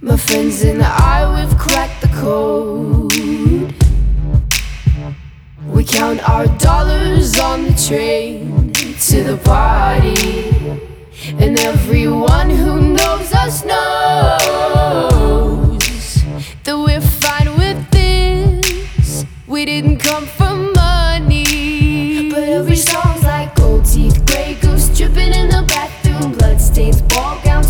My friends and I, we've cracked the code. We count our dollars on the train to the party. And everyone who knows us knows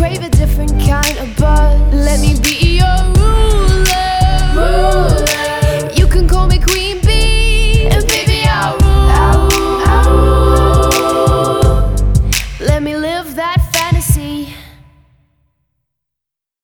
crave a different kind of buzz. Let me be